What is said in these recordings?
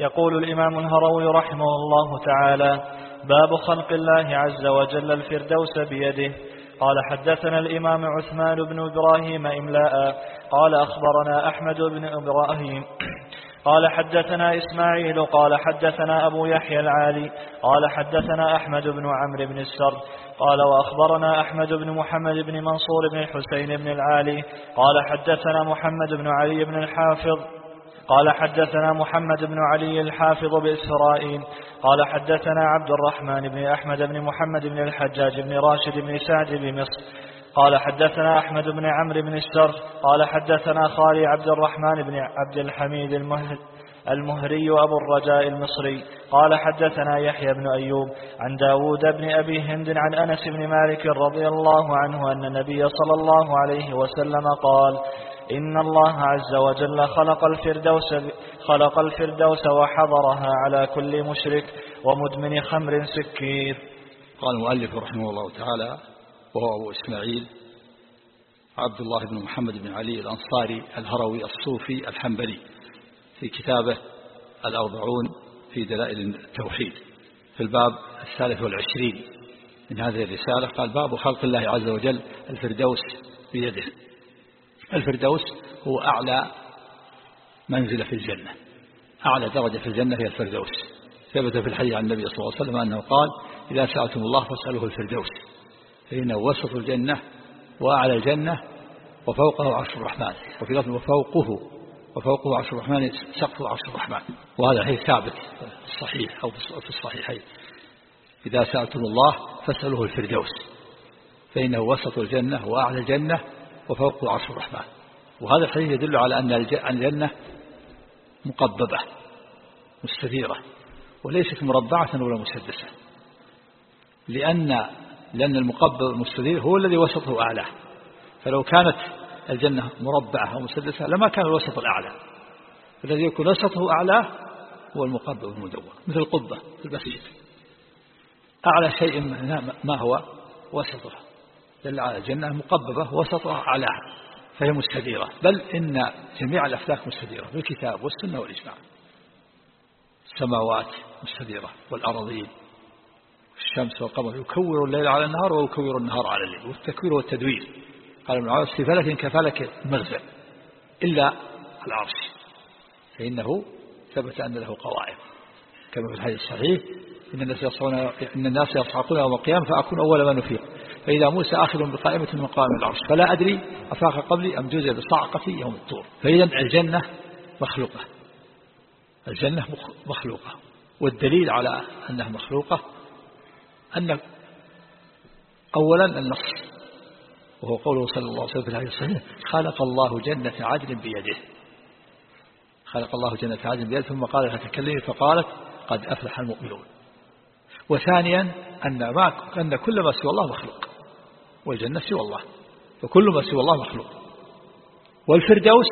يقول الإمام الهروي رحمه الله تعالى باب خلق الله عز وجل الفردوس بيده. قال حدثنا الإمام عثمان بن إبراهيم إملاء. قال أخبرنا أحمد بن إبراهيم. قال حدثنا إسماعيل. قال حدثنا أبو يحيى العالي. قال حدثنا أحمد بن عمرو بن السر قال وأخبرنا أحمد بن محمد بن منصور بن الحسين بن العالي. قال حدثنا محمد بن علي بن الحافظ. قال حدثنا محمد بن علي الحافظ بإسرائيل قال حدثنا عبد الرحمن بن أحمد بن محمد بن الحجاج بن راشد بن سعد بمصر قال حدثنا أحمد بن عمرو بن السر قال حدثنا خالي عبد الرحمن بن عبد الحميد المهد المهري أبو الرجاء المصري قال حدثنا يحيى بن أيوب عن داود بن أبي هند عن أنس بن مالك رضي الله عنه أن النبي صلى الله عليه وسلم قال إن الله عز وجل خلق الفردوس خلق الفردوس وحضرها على كل مشرك ومدمن خمر سكير. قال المؤلف رحمه الله تعالى وهو أبو إسماعيل عبد الله بن محمد بن علي الأنصاري الهروي الصوفي الحنبلي في كتابه الأربعون في دلائل التوحيد. في الباب الثالث والعشرين من هذه الرسالة قال باب خلق الله عز وجل الفردوس بيده. الفردوس هو أعلى منزلة في الجنة. أعلى درجة في الجنة هي الفردوس. ثبت في الحديث عن النبي صلى الله عليه وسلم أنه قال إذا سألتم الله فاسألوه الفردوس. فإنه وسط الجنة وأعلى الجنة وفوقه عرش الرحمن. وفي لفظ وفوقه وفوقه عرش الرحمن سقف عرش الرحمن. وهذا هي ثابت في الصحيح أو في الصحيحين. إذا سألتم الله فاسألوه الفردوس. فإنه وسط الجنة وأعلى الجنة وفوقه عرش الرحمن. وهذا الحديث يدل على أن الجنة مقببة مستديرة وليست مربعة ولا مسدسة. لأن لأن المقبب المستدير هو الذي وسطه أعلاه فلو كانت الجنة مربعة أو مسدسة لما كان الوسط الأعلى. الذي يكون وسطه أعلاه هو المقبب المدور مثل القبة في أعلى شيء ما هو وسطها دل على الجنة مقببة وسطها أعلاها فهي مستديرة. بل إن جميع الأفلاك مستديرة بالكتاب والسنة والإجماع. السماوات مستديرة والأراضين الشمس والقمر يكور الليل على النهار ويكور النهار على الليل والتكوير والتدوير. قال ابن عباس في فلك كفلك المغزى إلا العرش. فإنه ثبت أن له قواعد. كما في الحديث الصحيح إن الناس يصعقون يوم القيامة فأكون أول من نفيق فإذا موسى آخر بقائمة من قائم العرش فلا أدري أفاق قبلي أم جزء بصعقة يوم الطور فإذا الجنة مخلوقة. الجنة مخلوقة. والدليل على أنها مخلوقة أن أولا النص وهو قوله صلى الله عليه وسلم في الصحيح خلق الله جنة عدن بيده. خلق الله جنة عدن بيده ثم قال لها تكلمي فقالت قد أفلح المؤمنون. وثانيا أن, ما أن كل ما سوى الله مخلوق. والجنة سوى الله وكل ما سوى الله مخلوق. والفردوس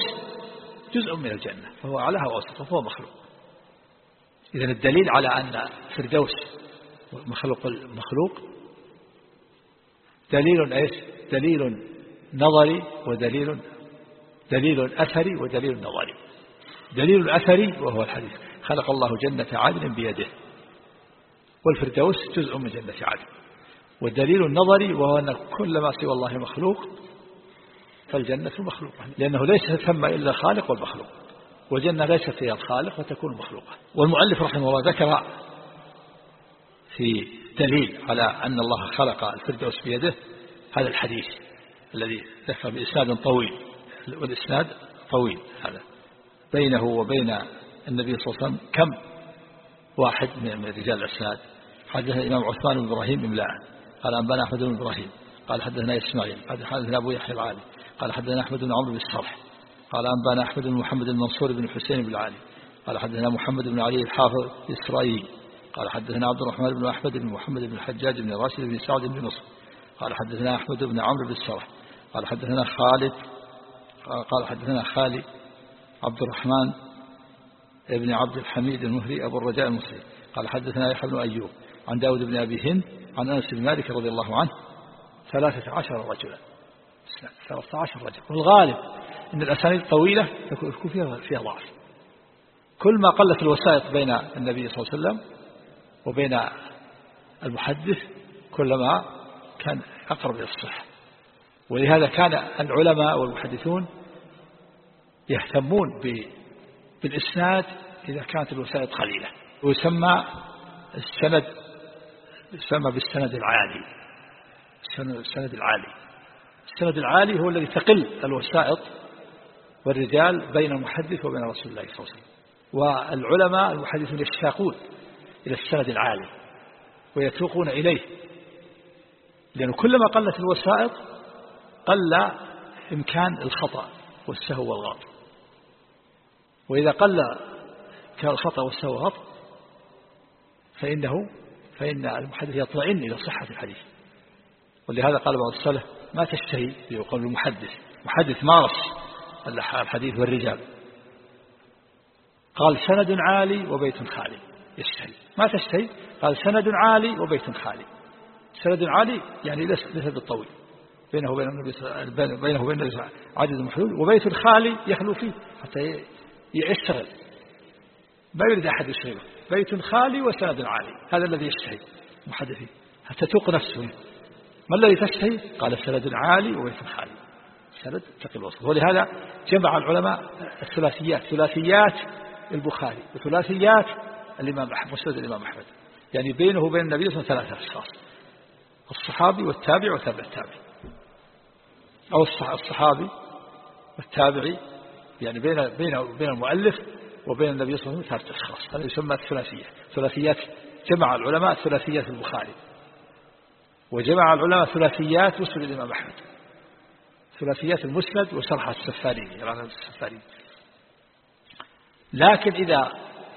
جزء من الجنة فهو علىها وسط فهو مخلوق. إذا الدليل على أن الفردوس مخلوق المخلوق دليل إيش؟ دليل نظري ودليل دليل أثري ودليل نظري. دليل الأثري وهو الحديث. خلق الله جنة عدن بيده والفردوس جزء من جنة عدن. والدليل النظري وهو أن كل ما سوى الله مخلوق فالجنة مخلوقة. لأنه ليس ثم إلا الخالق والمخلوق. والجنة ليست فيها الخالق وتكون مخلوقة. والمؤلف رحمه الله ذكر في دليل على أن الله خلق الفردوس بيده هذا الحديث الذي ذكر بإسناد طويل. والإسناد طويل هذا. بينه وبين النبي صلى الله عليه وسلم كم؟ واحد من رجال الإسناد. حدثنا الإمام عثمان بن إبراهيم إملاء. قال أنبأنا أحمد بن إبراهيم قال حدثنا إسماعيل قال حدثنا أبو يحيى العالي قال حدثنا أحمد بن عمرو بن الصرح قال أنبأنا أحمد بن محمد بن منصور بن حسين بن العالي قال حدثنا محمد بن علي الحافظ الإسرائيلي قال حدثنا عبد الرحمن بن أحمد بن محمد بن الحجاج بن راشد بن سعد بن نصر قال حدثنا أحمد بن عمرو بن السرح قال حدثنا خالد قال حدثنا خالي عبد الرحمن بن عبد الحميد المهري أبو الرجاء المصري قال حدثنا يحيى بن أيوب عن داود بن أبي هند عن أنس بن مالك رضي الله عنه ثلاثة عشر رجلا. ثلاثة عشر رجل. والغالب أن الأسانيد الطويلة يكون فيها فيها ضعف. كل ما قلت الوسائط بين النبي صلى الله عليه وسلم وبين المحدث كلما كان أقرب إلى الصحة. ولهذا كان العلماء والمحدثون يهتمون بالإسناد إذا كانت الوسائط قليلة. ويسمى السند يسمى بالسند العالي. السند العالي. السند العالي هو الذي تقل الوسائط والرجال بين المحدث وبين رسول الله صلى الله عليه وسلم. والعلماء المحدثون يشتاقون إلى السند العالي ويتوقون إليه. لأنه كلما قلت الوسائط قل إمكان الخطأ والسهو والغلط. وإذا قل الخطأ والسهو والغلط فإنه فإن المحدث يطمئن إلى صحة الحديث. ولهذا قال بعض السلف ما تشتهي؟ يقول المحدث. محدث مارس الحديث والرجال. قال سند عالي وبيت خالي. يشتهي. ما تشتهي؟ قال سند عالي وبيت خالي. سند عالي يعني ليس بالطويل. بينه وبين النبي بينه وبين النبي عدد محدود. وبيت خالي يخلو فيه حتى يشتغل. ما يريد أحد يشغله بيت خالي وسند عالي. هذا الذي يشتهي. محدثين حتى توق نفسه؟ ما الذي تشتهي؟ قال سند عالي وبيت خالي. سند تقي الوصف ولهذا جمع العلماء الثلاثيات ثلاثيات البخاري وثلاثيات الإمام أحمد مسند الإمام أحمد. يعني بينه وبين النبي صلى الله عليه وسلم ثلاثة أشخاص. الصحابي والتابع وتابع التابع. أو الصحابي والتابعي يعني بين بين بين المؤلف وبين النبي صلى الله عليه وسلم ثلاثة أشخاص. هذا يسمى الثلاثية. ثلاثيات جمع العلماء ثلاثيات البخاري. وجمع العلماء ثلاثيات مسند الإمام أحمد. ثلاثيات المسند وشرح السفارين السفارين لكن إذا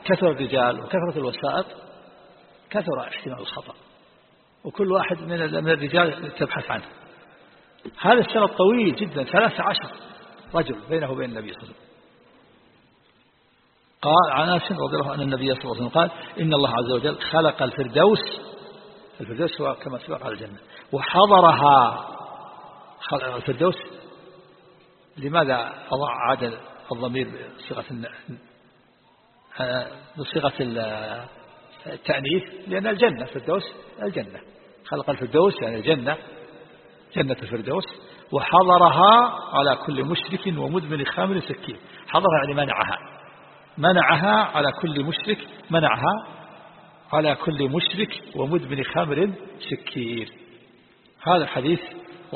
كثر الرجال وكثرت الوسائط كثر احتمال الخطأ. وكل واحد من الرجال تبحث عنه. هذا السنة طويل جدا ثلاثة عشر رجل بينه وبين النبي صلى الله عليه وسلم. قال عن انس رضي الله عنه النبي صلى الله عليه وسلم قال إن الله عز وجل خلق الفردوس الفردوس هو كما سبق على الجنة وحضرها الفردوس. لماذا أضع عاد الضمير بصيغة بصيغة التأنيث؟ لأن الجنة الفردوس الجنة. خلق الفردوس يعني الجنة جنة الفردوس. وحضرها على كل مشرك ومدمن خامر سكين. حضرها يعني منعها منعها على كل مشرك منعها على كل مشرك ومدمن خامر سكير. هذا الحديث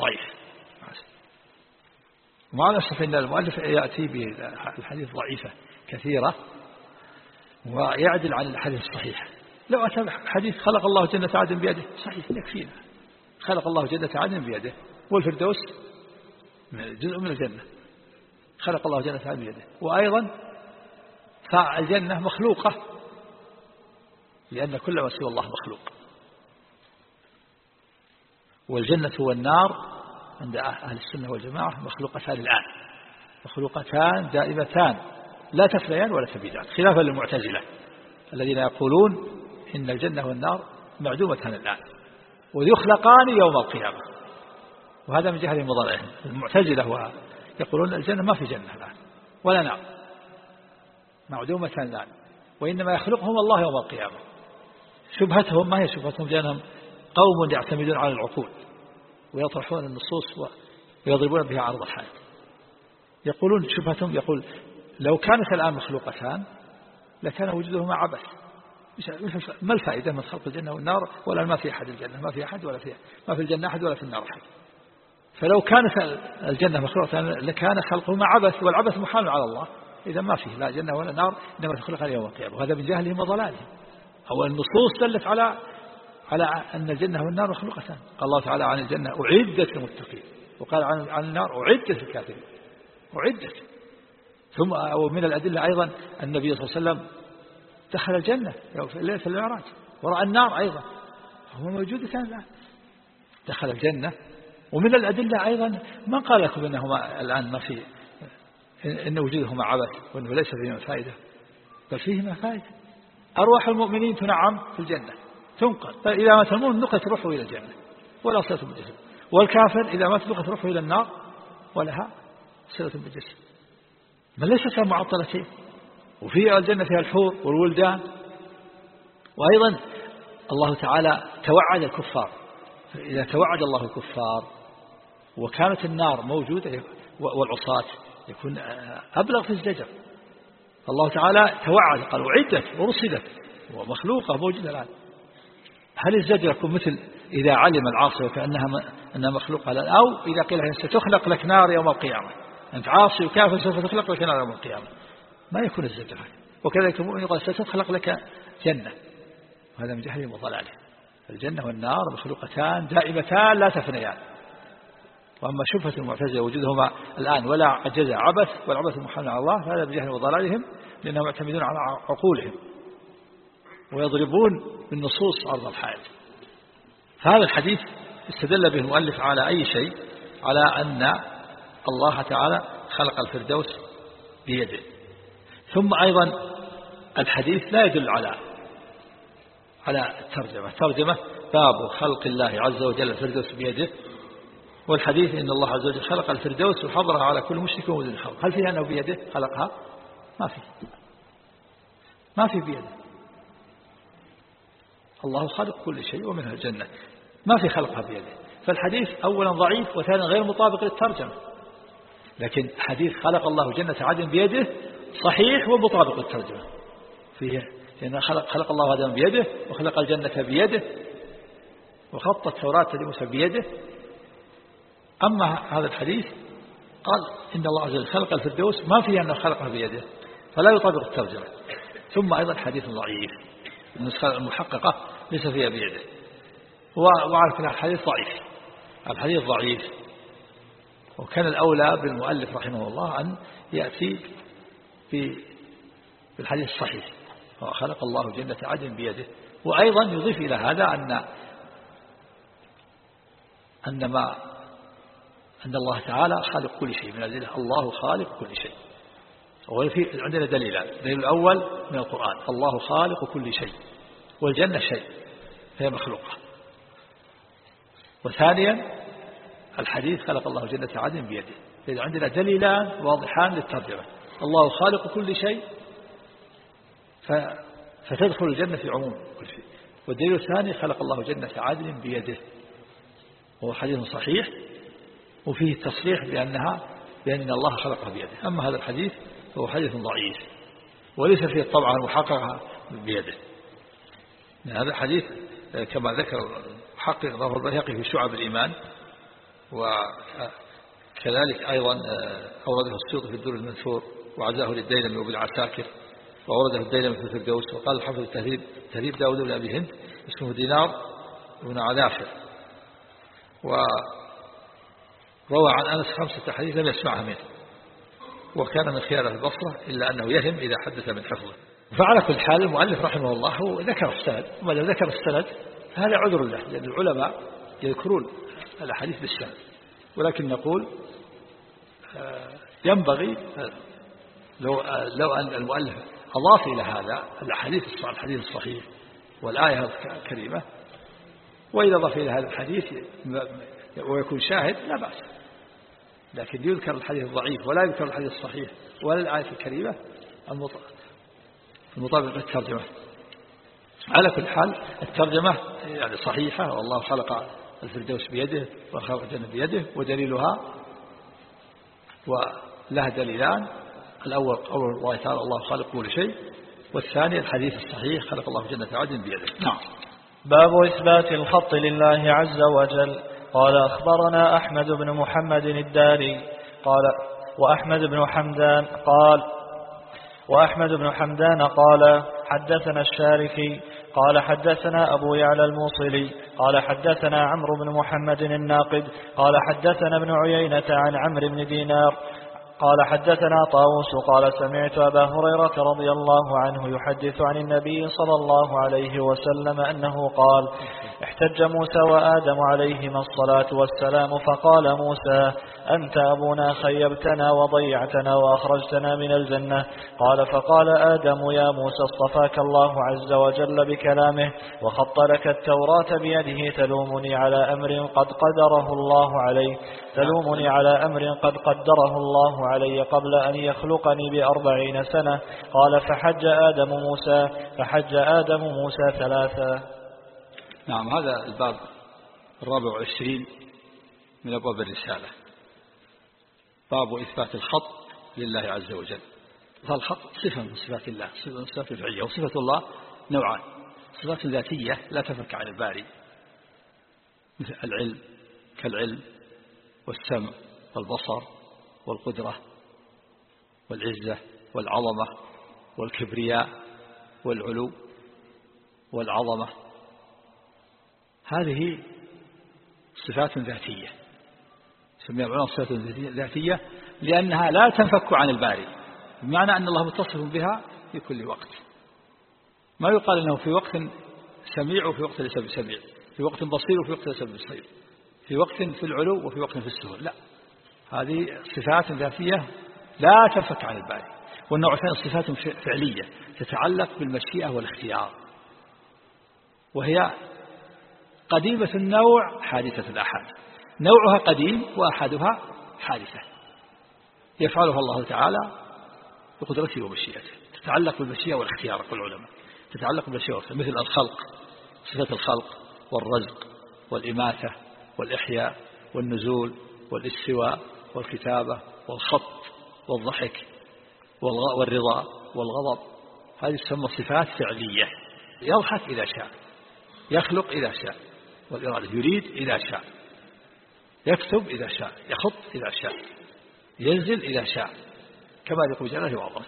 ضعيف. ومع الأسف أن المؤلف يأتي بالحديث ضعيفة كثيرة ويعدل عن الحديث الصحيح. لو أتى حديث خلق الله جنة عدن بيده صحيح يكفينا. خلق الله جنة عدن بيده. والفردوس جزء من الجنة. خلق الله جنة عدن بيده. وأيضا فالجنة مخلوقة لأن كل ما سوى الله مخلوق. والجنة والنار عند أهل السنة والجماعة مخلوقتان الآن. مخلوقتان دائمتان لا تفنيان ولا تبيدان خلافا للمعتزلة الذين يقولون إن الجنة والنار معدومتان الآن. ويخلقان يوم القيامة. وهذا من جهة مضارعهم المعتزلة يقولون الجنة ما في جنة الآن ولا نار. معدومتان الآن وإنما يخلقهم الله يوم القيامة. شبهتهم ما هي شبهتهم؟ لأنهم قوم يعتمدون على العقول ويطرحون النصوص ويضربون بها عرض الحائط يقولون شبهتهم يقول لو كانت الآن مخلوقتان لكان وجودهما عبث. ما الفائدة من خلق الجنة والنار؟ ولا ما في أحد الجنة ما في أحد ولا في ما في الجنة أحد ولا في النار أحد. فلو كانت الجنة مخلوقة لكان خلقهما عبث والعبث محال على الله. إذا ما فيه لا جنة ولا نار إنما تخلق يوم القيامة وهذا من جهلهم وضلالهم. أو النصوص دلت على على أن الجنة والنار مخلوقتان قال الله تعالى عن الجنة أعدت للمتقين. وقال عن النار أعدت للكافرين. أعدت. ثم ومن الأدلة أيضا النبي صلى الله عليه وسلم دخل الجنة في ليلة المعراج. ورأى النار أيضا. هو موجودتان الآن. دخل الجنة. ومن الأدلة أيضا من قال لكم إنهما الآن ما في إن وجودهما عبث وأنه ليس فيهما فائدة بل فيهما فائدة. أرواح المؤمنين تنعم في الجنة تنقل. فإذا مات المؤمن نقلت روحه إلى الجنة ولا صلة بالجسد والكافر إذا مات نقلت روحه إلى النار ولها صلة بالجسد بل ليس كمعطلتين وفي الجنة فيها الحور والولدان. وأيضا الله تعالى توعد الكفار. إذا توعد الله الكفار وكانت النار موجودة والعصاة يكون أبلغ في الزجر الله تعالى توعد قال وعدت ورسلت ومخلوقة موجودة الآن. هل الزجر يكون مثل إذا علم العاصي وكأنها أنها مخلوقة؟ الآن أو إذا قيل ستخلق لك نار يوم القيامة. أنت عاصي وكافر سوف تخلق لك نار يوم القيامة. ما يكون الزجر وكذلك المؤمن يقول ستخلق لك جنة. وهذا من جهلهم وضلاله. الجنة والنار مخلوقتان دائمتان لا تفنيان. وأما شبهة المعتزلة وجودهما الآن ولا عجز عبث والعبث محمد على الله فهذا بجهل وضلالهم لأنهم يعتمدون على عقولهم ويضربون بالنصوص أرض الحائط فهذا الحديث استدل به المؤلف على أي شيء؟ على أن الله تعالى خلق الفردوس بيده. ثم أيضا الحديث لا يدل على على الترجمة. الترجمة باب خلق الله عز وجل الفردوس بيده والحديث إن الله عز وجل خلق الفردوس وحضرها على كل مشرك ومدن حظ هل فيها أنه بيده خلقها؟ ما في. ما في بيده. الله خلق كل شيء ومنها الجنة. ما في خلقها بيده. فالحديث أولا ضعيف وثانيا غير مطابق للترجمة. لكن حديث خلق الله جنة عدن بيده صحيح ومطابق للترجمة. فيه لأن خلق, خلق الله آدم بيده وخلق الجنة بيده وخط التوراة لموسى بيده أما هذا الحديث قال إن الله عز وجل خلق الفردوس ما فيه أنه خلقه بيده فلا يطابق الترجمة ثم أيضا حديث ضعيف النسخة المحققة ليس فيها بيده. وعارف أن الحديث ضعيف. الحديث ضعيف. وكان الأولى بالمؤلف رحمه الله أن يأتي بالحديث الصحيح. خلق الله جنة عدن بيده. وأيضا يضيف إلى هذا أن أن ما أن الله تعالى خالق كل شيء من الأدلة الله خالق كل شيء. وفي عندنا دليلان. الدليل الأول من القرآن الله خالق كل شيء والجنة شيء هي مخلوقة. وثانيا الحديث خلق الله جنة عدن بيده. إذا عندنا دليلان واضحان للترجمة. الله خالق كل شيء فتدخل الجنة في عموم كل شيء. والدليل الثاني خلق الله جنة عدن بيده. وهو حديث صحيح. وفيه تصريح بأنها بأن الله خلقها بيده. أما هذا الحديث فهو حديث ضعيف وليس فيه الطبعة المحققة بيده. هذا حديث كما ذكر محقق ظهر البيهقي في شعب الإيمان وكذلك أيضا أورده السيوطي في الدور المنثور وعزاه للديلمي وبالعساكر وأورده الديلمي في الفردوس وقال الحفظ التهذيب تهذيب داود بن أبي هند اسمه دينار بن عذافر وروى عن أنس خمسة حديث لم يسمعها منه وكان من خيار البصرة إلا أنه يهم إذا حدث من حفظه. فعلى كل حال المؤلف رحمه الله هو ذكر السند وما ذكر السند فهذا عذر له لأن العلماء يذكرون الأحاديث بالسند. ولكن نقول آه، ينبغي آه، لو آه، لو أن المؤلف أضاف إلى هذا الحديث الحديث الصحيح والآية الكريمة وإذا أضاف إلى هذا الحديث ويكون شاهد لا بأس. لكن يذكر الحديث الضعيف ولا يذكر الحديث الصحيح ولا الآية الكريمة المطابق للترجمة. على كل حال الترجمة يعني صحيحة والله خلق الفردوس بيده وخلق الجنة بيده ودليلها ولها دليلان. الأول قول الله تعالى الله خالق كل شيء والثاني الحديث الصحيح خلق الله جنة عدن بيده. نعم. باب إثبات الخط لله عز وجل. قال أخبرنا أحمد بن محمد الداري قال وأحمد بن حمدان قال وأحمد بن حمدان قال حدثنا الشاركي قال حدثنا أبو يعلى الموصلي قال حدثنا عمرو بن محمد الناقد قال حدثنا ابن عيينة عن عمرو بن دينار قال حدثنا طاووس قال سمعت أبا هريرة رضي الله عنه يحدث عن النبي صلى الله عليه وسلم أنه قال احتج موسى وآدم عليهما الصلاة والسلام فقال موسى أنت أبونا خيبتنا وضيعتنا وأخرجتنا من الجنة قال فقال آدم يا موسى اصطفاك الله عز وجل بكلامه وخط لك التوراة بيده تلومني على أمر قد قدره الله عليه تلومني على أمر قد قدره الله علي قبل أن يخلقني بأربعين سنة. قال فحج آدم موسى فحج آدم موسى ثلاثا نعم هذا الباب الرابع والعشرين من أبواب الرسالة. باب إثبات الخط لله عز وجل. فالخط صفة من صفات الله صفة من صفات الفعلية وصفة الله نوعان. صفات ذاتية لا تفك عن الباري مثل العلم كالعلم والسمع والبصر والقدرة والعزة والعظمة والكبرياء والعلو والعظمة. هذه صفات ذاتية. سميها العلماء صفات ذاتية لأنها لا تنفك عن الباري بمعنى أن الله متصف بها في كل وقت. ما يقال أنه في وقت سميع وفي وقت ليس بسميع في وقت بصير وفي وقت ليس بصير. في وقت في العلو وفي وقت في السهول. لا. هذه صفات ذاتية لا تنفك عن الباري والنوع الثاني صفات فعلية تتعلق بالمشيئة والاختيار. وهي قديمة النوع حادثة الأحد نوعها قديم وأحدها حادثة. يفعلها الله تعالى بقدرته ومشيئته. تتعلق بالمشيئة والاختيار يقول العلماء. تتعلق بالمشيئة مثل الخلق صفة الخلق والرزق والإماتة. والإحياء والنزول والاستواء والكتابة والخط والضحك والرضا والغضب. هذه تسمى صفات فعلية. يضحك إذا شاء يخلق إذا شاء والإرادة يريد إذا شاء يكتب إذا شاء يخط إذا شاء ينزل إذا شاء. كما يقول جلاله وعظمه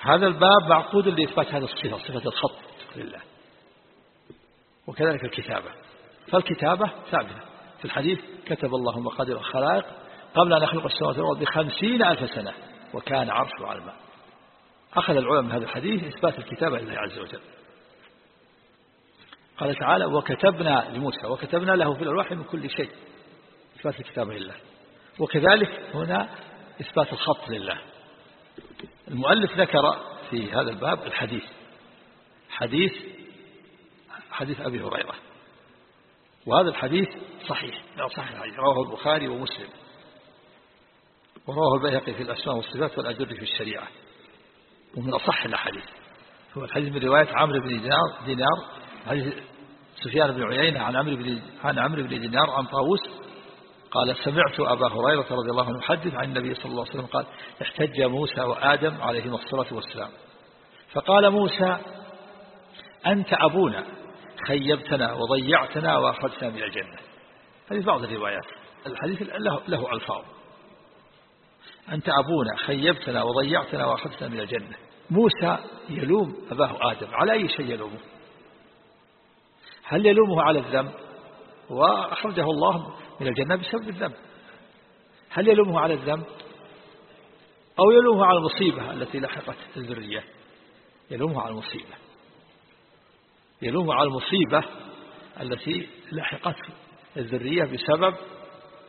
هذا الباب معقود لإثبات هذه الصفة صفة الخط لله وكذلك الكتابة. فالكتابة ثابتة. في الحديث كتب الله مقادير الخلائق قبل أن يخلق السماوات والأرض بخمسين ألف سنة وكان عرشه على الماء. أخذ العلماء من هذا الحديث إثبات الكتابة لله عز وجل. قال تعالى وكتبنا لموسى وكتبنا له في الألواح من كل شيء. إثبات الكتابة لله. وكذلك هنا إثبات الخط لله. المؤلف ذكر في هذا الباب الحديث. حديث حديث أبي هريرة. وهذا الحديث صحيح. لا صحيح. الحديث رواه البخاري ومسلم. ورواه البيهقي في الأسماء والصفات والأجر في الشريعة. ومن أصح الأحاديث. هو الحديث من رواية عمرو بن دينار دينار حديث سفيان بن عيينة عن عمرو بن عن عمرو بن دينار عن طاووس قال سمعت أبا هريرة رضي الله عنه يحدث عن النبي صلى الله عليه وسلم قال احتج موسى وآدم عليهما الصلاة والسلام. فقال موسى أنت أبونا. خيبتنا وضيعتنا وأخرجتنا من الجنة. هذه بعض الروايات. الحديث له, له ألفاظ. أنت أبونا خيبتنا وضيعتنا وأخرجتنا من الجنة. موسى يلوم أباه آدم. على أي شيء يلومه؟ هل يلومه على الذنب؟ وأخرجه الله من الجنة بسبب الذنب. هل يلومه على الذنب؟ أو يلومه على المصيبة التي لحقت الذرية؟ يلومه على المصيبة. يلومه على المصيبة التي لحقت الذرية بسبب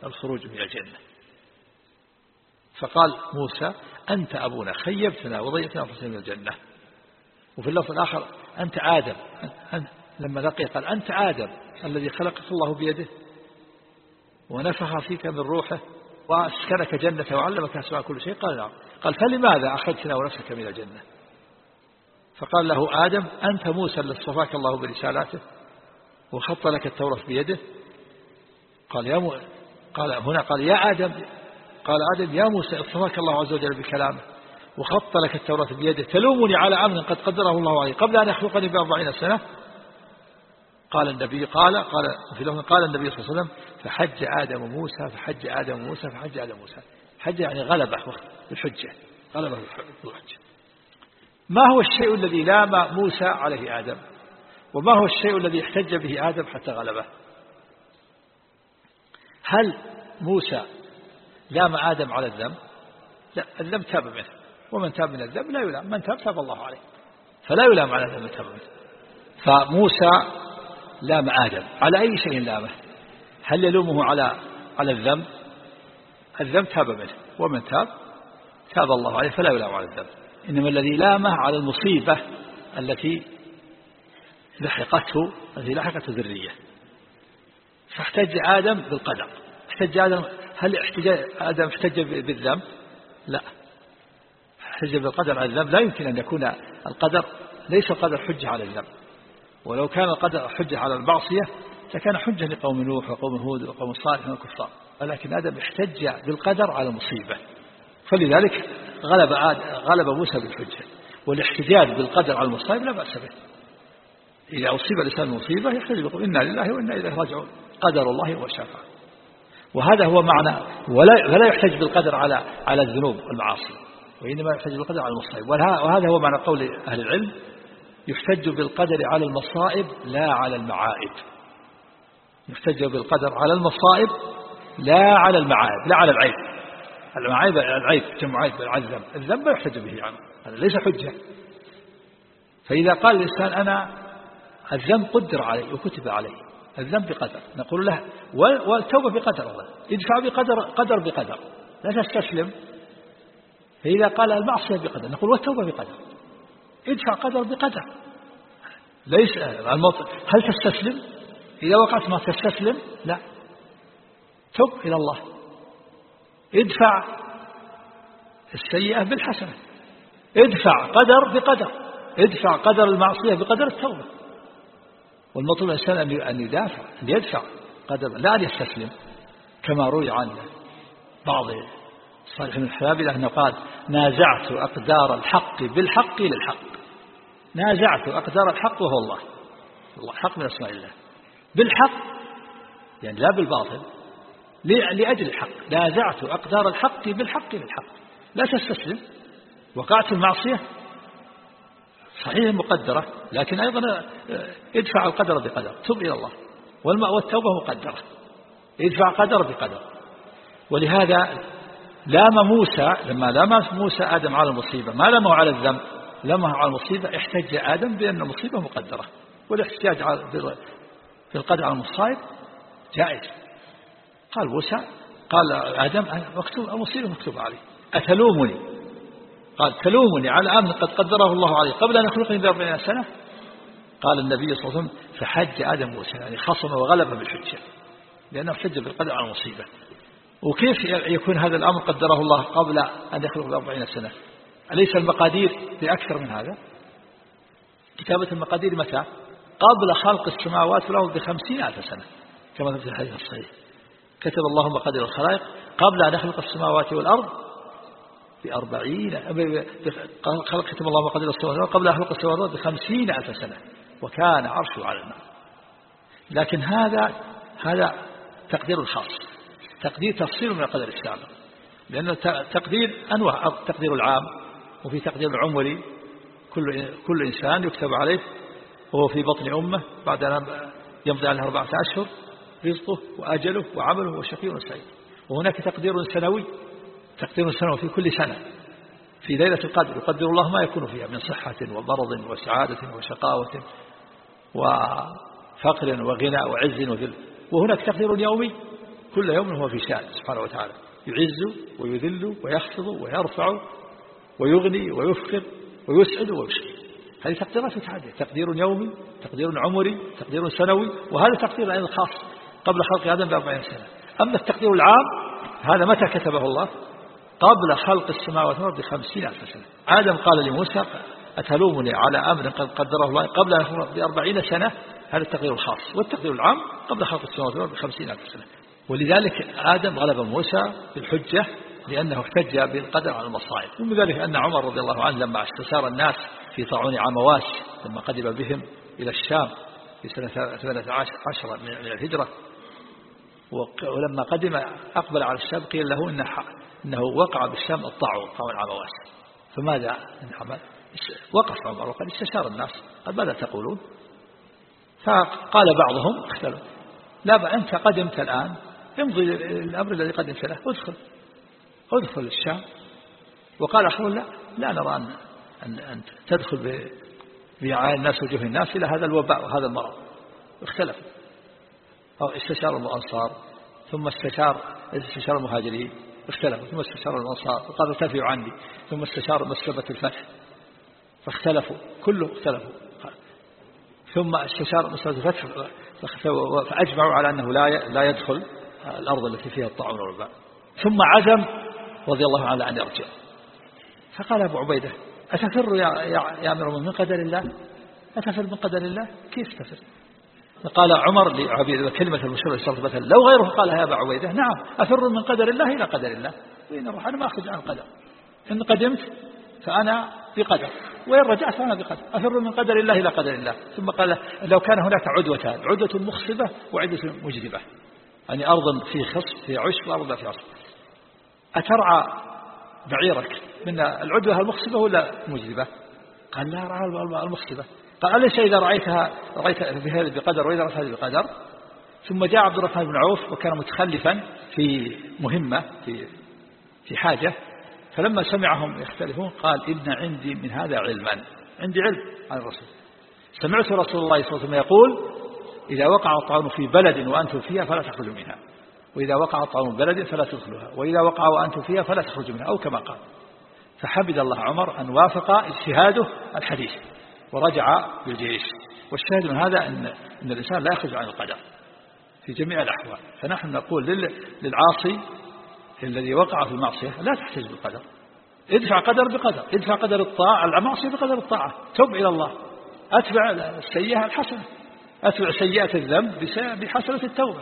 الخروج من الجنة. فقال موسى أنت أبونا خيبتنا وضيتنا من الجنة. وفي اللفظ الآخر أنت آدم. أنت لما لقي قال أنت آدم الذي خلقك الله بيده ونفخ فيك من روحه وأسكنك جنة وعلمك أسماء كل شيء؟ قال نعم. قال فلماذا أخرجتنا ونفسك من الجنة؟ فقال له آدم أنت موسى الذي اصطفاك الله برسالاته وخط لك التوراة بيده؟ قال يا م... قال هنا قال يا آدم قال آدم يا موسى اصطفاك الله عز وجل بكلامه وخط لك التوراة بيده. تلومني على أمر قد قدره الله علي قبل أن يخلقني بأربعين سنة. قال النبي قال قال في لفظ قال النبي صلى الله عليه وسلم فحج آدم موسى فحج آدم موسى فحج آدم موسى. حج يعني غلبه بالحجة. غلبه بالحجة. ما هو الشيء الذي لام موسى عليه آدم؟ وما هو الشيء الذي احتج به آدم حتى غلبه؟ هل موسى لام آدم على الذنب؟ لا الذنب تاب منه. ومن تاب من الذنب لا يلام. من تاب تاب الله عليه. فلا يلام على الذنب تاب منه. فموسى لام آدم. على أي شيء لامه؟ هل يلومه على على الذنب؟ الذنب تاب منه. ومن تاب تاب الله عليه فلا يلام على الذنب. إنما الذي لامه على المصيبة التي لحقته التي لحقته ذرية فاحتج آدم بالقدر. احتج آدم هل احتج آدم احتج بالذنب؟ لا. حجة بالقدر على الذنب. لا يمكن أن يكون القدر ليس القدر حجة على الذنب. ولو كان القدر حجة على المعصية لكان حجة لقوم نوح وقوم هود وقوم صالح من الكفار. ولكن آدم احتج بالقدر على المصيبة فلذلك غلب غلب موسى بالحجة. والاحتجاج بالقدر على المصائب لا بأس به. إذا أصيب الإنسان مصيبة يحتج يقول إنا لله وإنا إليه راجعون. قدر الله الشافع وهذا هو معنى ولا فلا يحتج بالقدر على على الذنوب والمعاصي. وإنما يحتج بالقدر على المصائب. وهذا هو معنى قول أهل العلم يحتج بالقدر على المصائب لا على المعائب. يحتج بالقدر على المصائب لا على المعائب لا على العيب العيب جمع عيب؟ على الذنب. الذنب لا يحتج به عنه هذا ليس حجة. فإذا قال الإنسان أنا الذنب قدر علي وكتب علي. الذنب بقدر. نقول له والتوبة بقدر الله ادفع بقدر قدر بقدر. لا تستسلم. فإذا قال المعصية بقدر نقول والتوبة بقدر. ادفع قدر بقدر. ليس هل تستسلم؟ إذا وقعت ما تستسلم؟ لا. تب إلى الله. ادفع السيئة بالحسنة. ادفع قدر بقدر. ادفع قدر المعصية بقدر التوبة. والمطلوب الإنسان أن يدافع أن يدفع قدر لا أن يستسلم. كما روي عن بعض صالح الحبابلة أنه قال نازعت أقدار الحق بالحق للحق. نازعت أقدار الحق وهو الله. الله حق من أسماء الله. بالحق يعني لا بالباطل لأجل الحق. نازعت أقدار الحق بالحق للحق. لا تستسلم. وقعت في المعصية. صحيح مقدرة لكن أيضا آه، ادفع القدر بقدر. تب إلى الله. والتوبة مقدرة. ادفع قدر بقدر. ولهذا لام موسى لما لام موسى آدم على المصيبة ما لامه على الذنب؟ لامه على المصيبة. احتج آدم بأن المصيبة مقدرة. والاحتجاج في القدر على المصائب جائز. قال موسى قال آدم مكتوب المصيبة مكتوبة علي. أتلومني؟ قال تلومني على أمر قد قدره الله علي قبل أن يخلقني بأربعين سنة قال النبي صلى الله عليه وسلم فحج آدم موسى يعني خصم وغلب بالحجة لأنه حج بالقدر على المصيبة. وكيف يكون هذا الأمر قدره الله قبل أن يخلق بأربعين سنة؟ أليس المقادير بأكثر من هذا؟ كتابة المقادير متى؟ قبل خلق السماوات والأرض بخمسين ألف سنة كما في الحديث الصحيح. كتب الله مقادير الخلائق قبل أن يخلق السماوات والأرض بأربعين كتب الله مقادير السماوات قبل أن يخلق السماوات والأرض بخمسين ألف سنة وكان عرشه على الماء. لكن هذا هذا تقدير خاص. تقدير تفصيل من القدر السابق. لأن التقدير أنواع التقدير العام وفي تقدير العمري كل كل إنسان يكتب عليه وهو في بطن أمه بعد أن يمضي عليه أربعة أشهر. رزقه وأجله وعمله وشقي وسعيد. وهناك تقدير سنوي تقدير سنوي في كل سنة. في ليلة القدر يقدر الله ما يكون فيها من صحة ومرض وسعادة وشقاوة وفقر وغنى وعز وذل. وهناك تقدير يومي كل يوم هو في شأن سبحانه وتعالى. يعز ويذل ويخفض ويرفع ويغني ويفقر ويسعد ويشقي. هذه تقديرات متعددة. تقدير يومي تقدير عمري تقدير سنوي وهذا تقدير أيضا خاص. قبل خلق آدم بأربعين سنة. أما التقدير العام هذا متى كتبه الله؟ قبل خلق السماوات والأرض بخمسين ألف سنة. آدم قال لموسى أتلومني على أمر قد قدره الله قبل أن يخلق بأربعين سنة؟ هذا التقدير الخاص. والتقدير العام قبل خلق السماوات والأرض بخمسين ألف سنة. ولذلك آدم غلب موسى بالحجة لأنه احتج بالقدر على المصائب. ومن ذلك أن عمر رضي الله عنه لما استشار الناس في طاعون عمواس لما قدم بهم إلى الشام في سنة 18 من الهجرة ولما قدم أقبل على الشام قيل له إنه, إنه وقع بالشام الطاعون طاعون عمواس فماذا؟ عمل وقف عمر وقال استشار الناس. قال ماذا تقولون؟ فقال بعضهم اختلف. لا أنت قدمت الآن. امضي الأمر الذي قدمت له ادخل. ادخل الشام. وقال أخوه لا لا نرى أن, أن, أن تدخل بيعاء الناس وجوه الناس إلى هذا الوباء وهذا المرض. اختلفوا استشار الأنصار ثم استشار استشار المهاجرين اختلفوا ثم استشار الأنصار وقال ارتفعوا عني ثم استشار مسلمة الفتح فاختلفوا كله اختلفوا. ثم استشار مسلمة الفتح فأجمعوا على أنه لا لا يدخل الأرض التي فيها الطاعون والوباء ثم عزم رضي الله عنه أن يرجع. فقال أبو عبيدة أتفر يا, يا, يا أمير من قدر الله؟ أتفر من قدر الله؟ كيف تفر؟ قال عمر لعبيد كلمة المشهورة صلى لو غيره قالها يا أبا عبيدة. نعم أفر من قدر الله إلى قدر الله. وإن أروح أنا ما أخرج عن القدر إن قدمت فأنا بقدر. وإن رجعت فأنا بقدر. أفر من قدر الله إلى قدر الله. ثم قال لو كان هناك عدوتان عدوة مخصبة وعدوة مجدبة يعني أرض في خصب في عشب وأرض في عصب. أترعى بعيرك من العدوة المخصبة ولا مجدبة قال لا رعى المخصبة. قال أليس إذا رأيتها رأيت بهذا بقدر وإذا رأيت هذا بقدر؟ ثم جاء عبد الرحمن بن عوف وكان متخلفا في مهمة في في حاجة فلما سمعهم يختلفون قال إن عندي من هذا علما. عندي علم عن الرسول. سمعت رسول الله صلى الله عليه وسلم يقول إذا وقع الطعام في بلد وأنتم فيها فلا تخرجوا منها وإذا وقع الطعام في بلد فلا تدخلوها وإذا وقع وأنتم فيها فلا تخرجوا منها. أو كما قال. فحمد الله عمر أن وافق اجتهاده الحديث. ورجع بالجيش والشاهد من هذا أن, أن الإنسان لا يخرج عن القدر في جميع الأحوال. فنحن نقول للعاصي الذي وقع في المعصية لا تحتج بالقدر. ادفع قدر بقدر. ادفع قدر الطاعة. المعصية بقدر الطاعة. تب إلى الله. أتبع السيئة الحسنة. أتبع سيئة الذنب بحسنة التوبة.